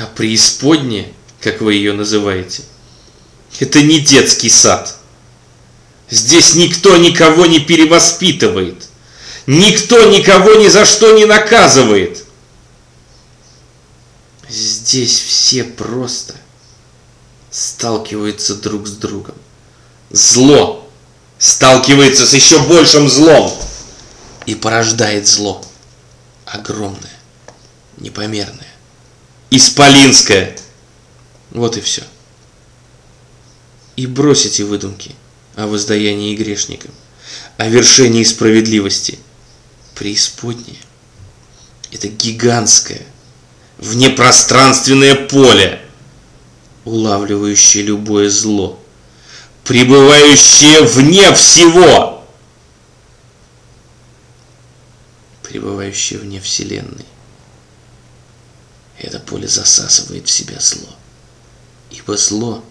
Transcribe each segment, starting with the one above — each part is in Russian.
А преисподняя, как вы ее называете, это не детский сад. Здесь никто никого не перевоспитывает. Никто никого ни за что не наказывает. Здесь все просто сталкиваются друг с другом. Зло сталкивается с еще большим злом и порождает зло. Огромное, непомерное, исполинское. Вот и все. И бросите выдумки о воздаянии грешникам, о вершении справедливости. Преисподнее – это гигантское, внепространственное поле, улавливающее любое зло, пребывающее вне всего, пребывающее вне Вселенной. Это поле засасывает в себя зло, ибо зло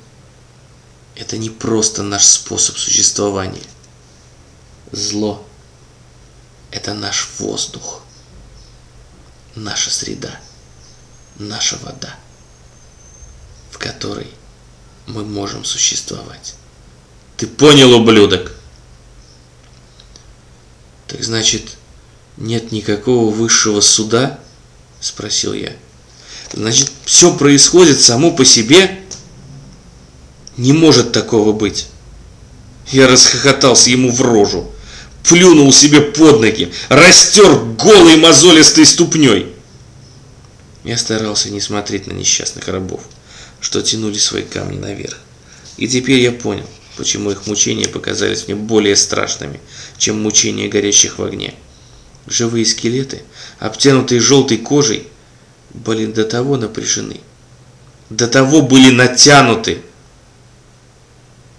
– это не просто наш способ существования. Зло – это наш воздух, наша среда, наша вода, в которой мы можем существовать. Ты понял, ублюдок? Так значит, нет никакого высшего суда? Спросил я. Значит, все происходит само по себе? Не может такого быть. Я расхохотался ему в рожу, плюнул себе под ноги, растер голой мозолистой ступней. Я старался не смотреть на несчастных рабов, что тянули свои камни наверх. И теперь я понял, почему их мучения показались мне более страшными, чем мучения горящих в огне. Живые скелеты, обтянутые желтой кожей, были до того напряжены, до того были натянуты.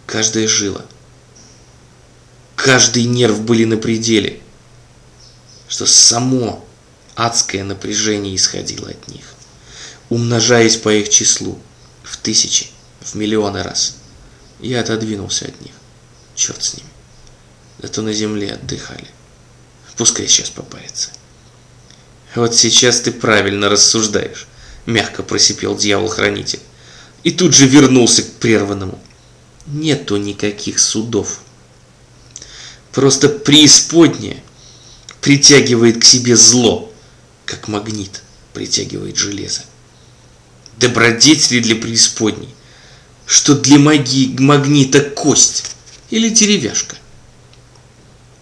Каждая жила, каждый нерв были на пределе, что само адское напряжение исходило от них, умножаясь по их числу в тысячи, в миллионы раз. Я отодвинулся от них. Черт с ними. Зато на земле отдыхали. Пускай сейчас попарится. Вот сейчас ты правильно рассуждаешь, мягко просипел дьявол-хранитель. И тут же вернулся к прерванному. Нету никаких судов. Просто преисподняя притягивает к себе зло, как магнит притягивает железо. Добродетели для преисподней, что для маги магнита кость или деревяшка.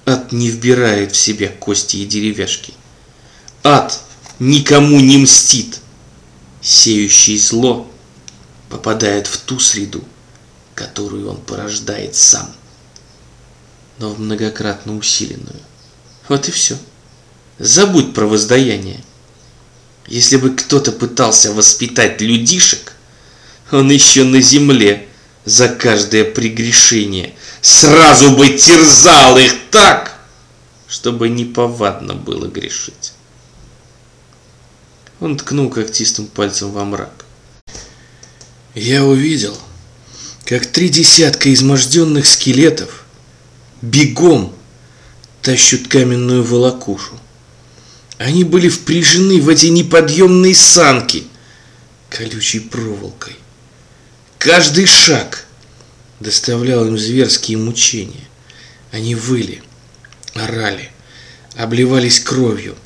Ад не вбирает в себя кости и деревяшки. Ад никому не мстит. Сеющий зло попадает в ту среду, которую он порождает сам, но в многократно усиленную. Вот и все. Забудь про воздаяние. Если бы кто-то пытался воспитать людишек, он еще на земле за каждое прегрешение сразу бы терзал их так, чтобы неповадно было грешить. Он ткнул когтистым пальцем во мрак. Я увидел, как три десятка изможденных скелетов бегом тащут каменную волокушу. Они были впряжены в эти неподъемные санки колючей проволокой. Каждый шаг доставлял им зверские мучения. Они выли, орали, обливались кровью,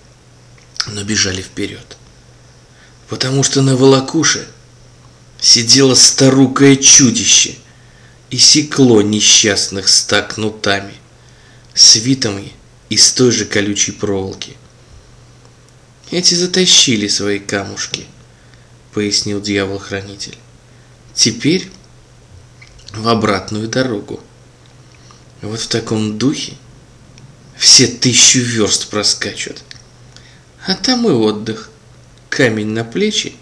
но бежали вперед. Потому что на волокуше сидело старукое чудище и секло несчастных ста кнутами, свитыми из той же колючей проволоки. Эти затащили свои камушки, пояснил дьявол-хранитель. Теперь в обратную дорогу. Вот в таком духе все тысячу верст проскачут. А там и отдых. Камень на плечи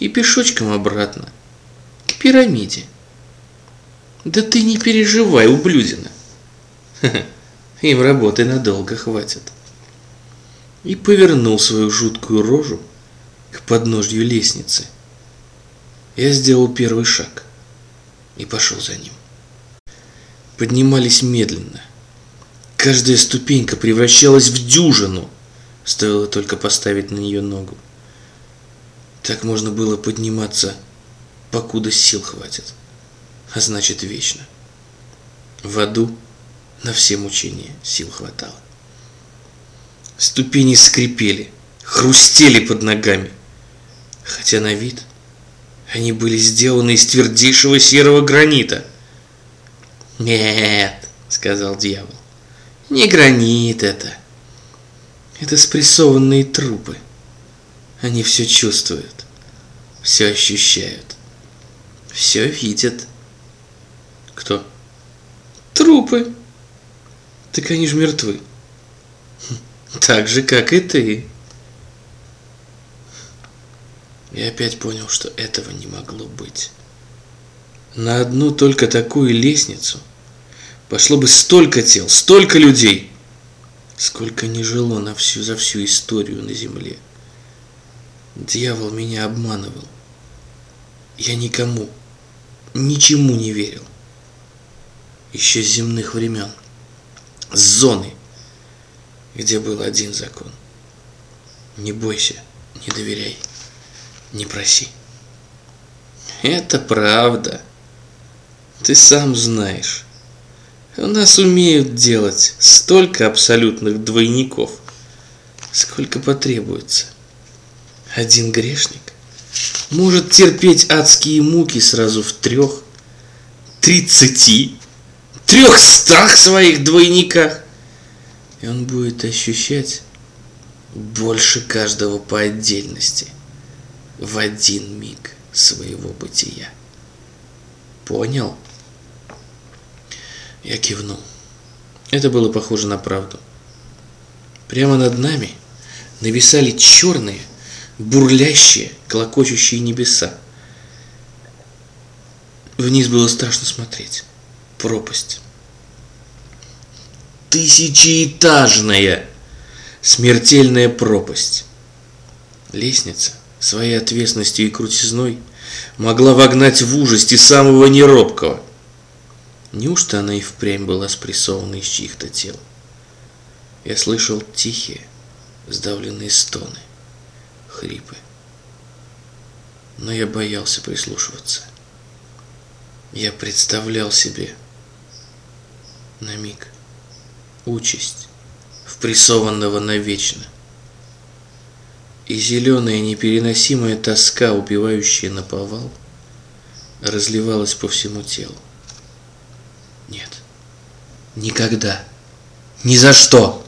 и пешочком обратно. К пирамиде. Да ты не переживай, ублюдина. Им работы надолго хватит. И повернул свою жуткую рожу к подножью лестницы. Я сделал первый шаг и пошел за ним. Поднимались медленно. Каждая ступенька превращалась в дюжину, стоило только поставить на нее ногу. Так можно было подниматься, покуда сил хватит, а значит вечно. В аду на все мучения сил хватало. Ступени скрипели, хрустели под ногами, хотя на вид они были сделаны из твердейшего серого гранита. «Нет», — сказал дьявол, — «не гранит это. Это спрессованные трупы. Они все чувствуют, все ощущают, все видят». «Кто?» «Трупы. Так они же мертвы». Так же, как и ты. Я опять понял, что этого не могло быть. На одну только такую лестницу пошло бы столько тел, столько людей, сколько не жило на всю, за всю историю на земле. Дьявол меня обманывал. Я никому, ничему не верил. Еще с земных времен. С зоны – где был один закон. Не бойся, не доверяй, не проси. Это правда. Ты сам знаешь. У нас умеют делать столько абсолютных двойников, сколько потребуется. Один грешник может терпеть адские муки сразу в трех, тридцати, трехстах своих двойниках и он будет ощущать больше каждого по отдельности в один миг своего бытия. Понял? Я кивнул. Это было похоже на правду. Прямо над нами нависали черные, бурлящие, клокочущие небеса. Вниз было страшно смотреть. Пропасть тысячеэтажная смертельная пропасть. Лестница своей ответственностью и крутизной могла вогнать в ужас и самого неробкого. Неужто она и впрямь была спрессована из чьих-то тел? Я слышал тихие, сдавленные стоны, хрипы. Но я боялся прислушиваться. Я представлял себе на миг, участь впрессованного навечно. И зеленая непереносимая тоска, убивающая на повал, разливалась по всему телу. Нет, никогда, ни за что.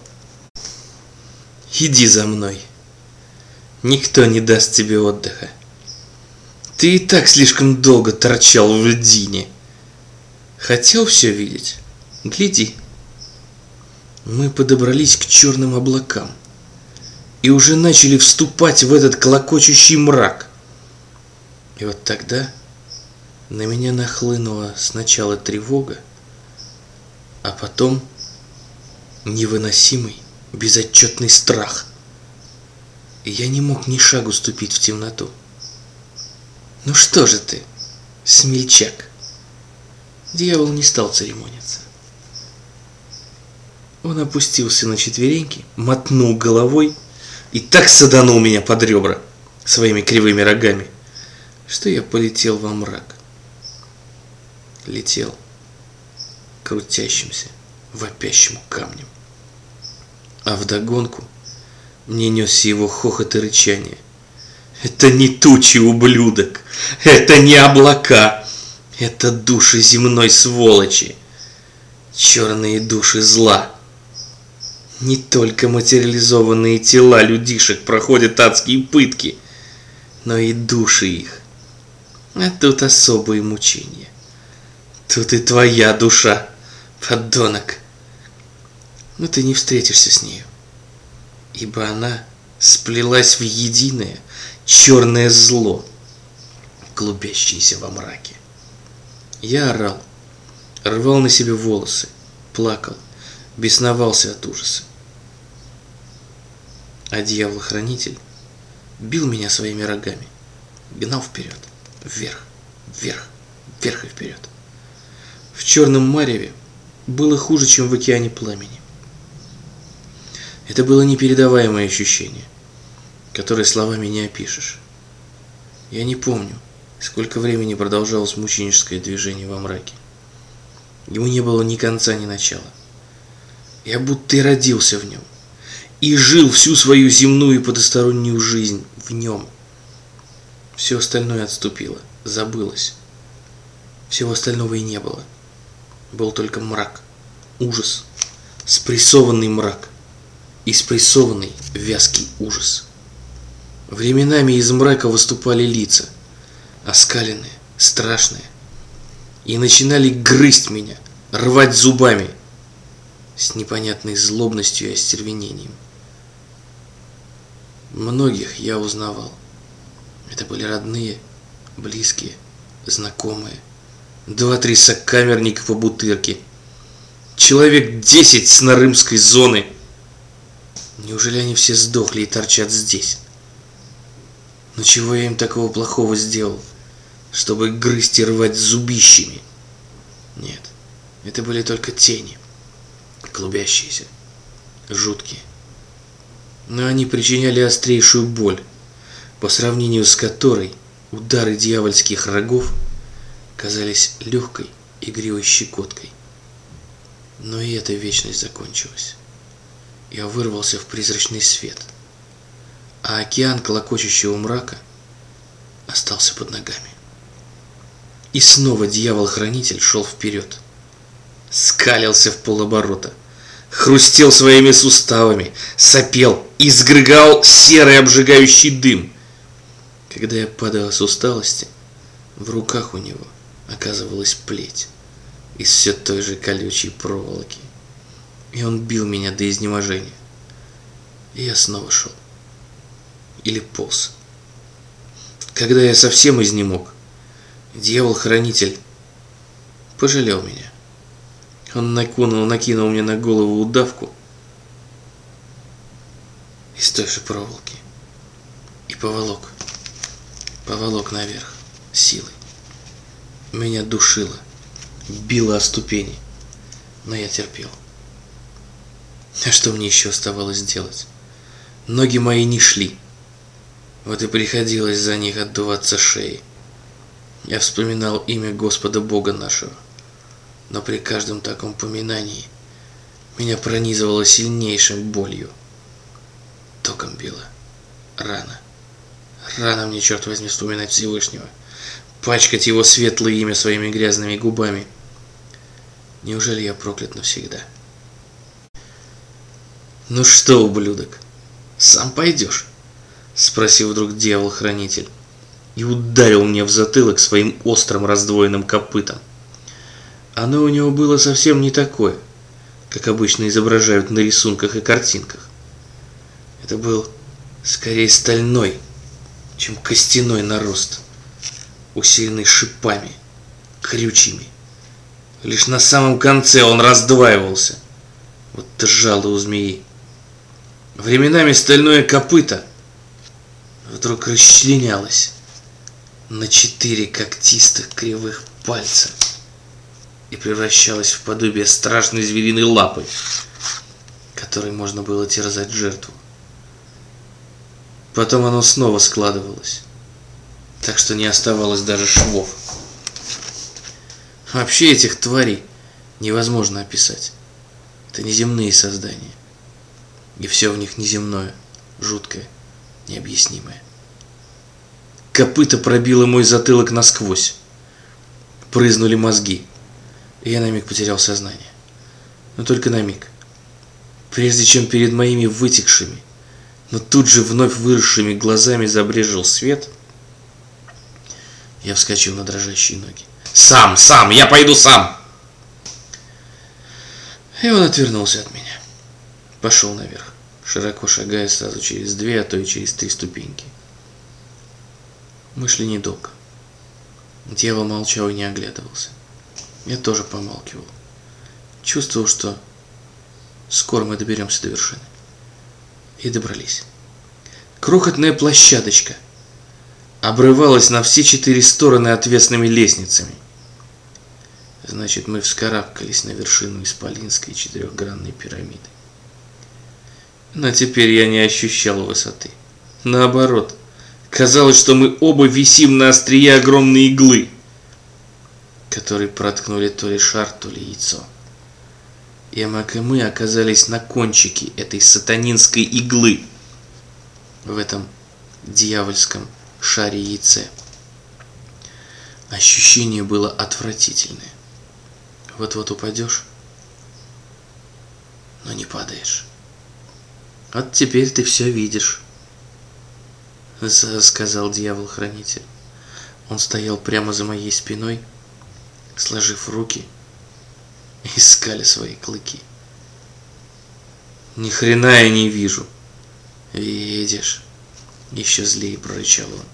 Иди за мной. Никто не даст тебе отдыха. Ты и так слишком долго торчал в льдине. Хотел все видеть? Гляди мы подобрались к черным облакам и уже начали вступать в этот колокочущий мрак. И вот тогда на меня нахлынула сначала тревога, а потом невыносимый, безотчетный страх. И я не мог ни шагу ступить в темноту. Ну что же ты, смельчак? Дьявол не стал церемониться. Он опустился на четвереньки, мотнул головой и так саданул меня под ребра своими кривыми рогами, что я полетел во мрак. Летел крутящимся, вопящим камнем. А вдогонку мне несся его хохот и рычание. Это не тучи, ублюдок! Это не облака! Это души земной сволочи! Черные души зла! Не только материализованные тела людишек проходят адские пытки, но и души их. А тут особые мучения. Тут и твоя душа, подонок. Но ты не встретишься с нею, ибо она сплелась в единое черное зло, клубящееся во мраке. Я орал, рвал на себе волосы, плакал, бесновался от ужаса. А дьявол-хранитель бил меня своими рогами, гнал вперед, вверх, вверх, вверх и вперед. В черном мареве было хуже, чем в океане пламени. Это было непередаваемое ощущение, которое словами не опишешь. Я не помню, сколько времени продолжалось мученическое движение во мраке. Ему не было ни конца, ни начала. Я будто и родился в нем. И жил всю свою земную и потустороннюю жизнь в нем. Все остальное отступило, забылось. Всего остального и не было. Был только мрак, ужас, спрессованный мрак и спрессованный вязкий ужас. Временами из мрака выступали лица, оскаленные, страшные, и начинали грызть меня, рвать зубами с непонятной злобностью и остервенением. Многих я узнавал. Это были родные, близкие, знакомые. Два-три сокамерника по бутырке. Человек десять с Нарымской зоны. Неужели они все сдохли и торчат здесь? Но чего я им такого плохого сделал, чтобы грызть и рвать зубищами? Нет, это были только тени, клубящиеся, жуткие. Но они причиняли острейшую боль, по сравнению с которой удары дьявольских рогов казались легкой игривой щекоткой. Но и эта вечность закончилась. Я вырвался в призрачный свет – а океан колокочущего мрака остался под ногами. И снова дьявол-хранитель шел вперед. Скалился в полоборота, хрустел своими суставами, сопел, изгрыгал серый обжигающий дым. Когда я падал с усталости, в руках у него оказывалась плеть из все той же колючей проволоки. И он бил меня до изнеможения. И я снова шел или полз. Когда я совсем изнемог, дьявол-хранитель пожалел меня. Он накинул, накинул мне на голову удавку из той же проволоки и поволок, поволок наверх силой. Меня душило, било о ступени, но я терпел. А что мне еще оставалось делать? Ноги мои не шли. Вот и приходилось за них отдуваться шеей. Я вспоминал имя Господа Бога нашего, но при каждом таком поминании меня пронизывало сильнейшим болью. Током било. Рано. Рано мне, черт возьми, вспоминать Всевышнего. Пачкать его светлое имя своими грязными губами. Неужели я проклят навсегда? Ну что, ублюдок, сам пойдешь? Спросил вдруг дьявол-хранитель и ударил мне в затылок своим острым раздвоенным копытом. Оно у него было совсем не такое, как обычно изображают на рисунках и картинках. Это был скорее стальной, чем костяной нарост, усиленный шипами, крючьями. Лишь на самом конце он раздваивался, вот жало у змеи. Временами стальное копыто – вдруг расчленялась на четыре когтистых кривых пальца и превращалась в подобие страшной звериной лапы, которой можно было терзать жертву. Потом оно снова складывалось, так что не оставалось даже швов. Вообще этих тварей невозможно описать. Это неземные создания. И все в них неземное, жуткое, необъяснимое. Копыта пробило мой затылок насквозь. Прызнули мозги. И я на миг потерял сознание. Но только на миг. Прежде чем перед моими вытекшими, но тут же вновь выросшими глазами забрежил свет, я вскочил на дрожащие ноги. «Сам, сам, я пойду сам!» И он отвернулся от меня. Пошел наверх, широко шагая сразу через две, а то и через три ступеньки. Мы шли недолго. Дева молчал и не оглядывался. Я тоже помалкивал. Чувствовал, что скоро мы доберемся до вершины. И добрались. Крохотная площадочка обрывалась на все четыре стороны отвесными лестницами. Значит, мы вскарабкались на вершину Исполинской четырехгранной пирамиды. Но теперь я не ощущал высоты. Наоборот, Казалось, что мы оба висим на острие огромной иглы, которые проткнули то ли шар, то ли яйцо. Эмак и мы оказались на кончике этой сатанинской иглы в этом дьявольском шаре яйце. Ощущение было отвратительное. Вот-вот упадешь, но не падаешь. Вот теперь ты все видишь, сказал дьявол-хранитель. Он стоял прямо за моей спиной, сложив руки и скали свои клыки. Ни хрена я не вижу. Видишь? Еще злее прорычал он.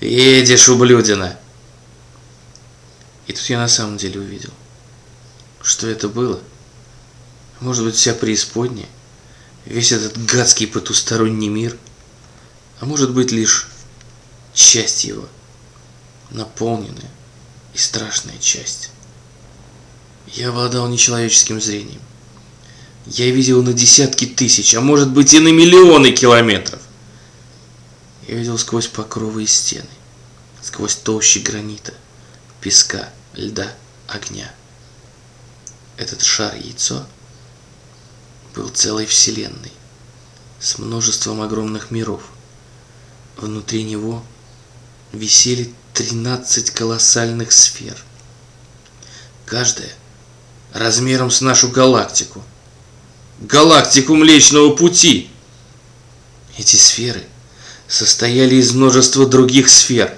Видишь, ублюдина! И тут я на самом деле увидел, что это было. Может быть, вся преисподняя, весь этот гадский потусторонний мир, а может быть лишь часть его, наполненная и страшная часть. Я обладал нечеловеческим зрением. Я видел на десятки тысяч, а может быть и на миллионы километров. Я видел сквозь покровы и стены, сквозь толщи гранита, песка, льда, огня. Этот шар-яйцо был целой вселенной, с множеством огромных миров. Внутри него висели 13 колоссальных сфер. Каждая размером с нашу галактику. Галактику Млечного Пути. Эти сферы состояли из множества других сфер,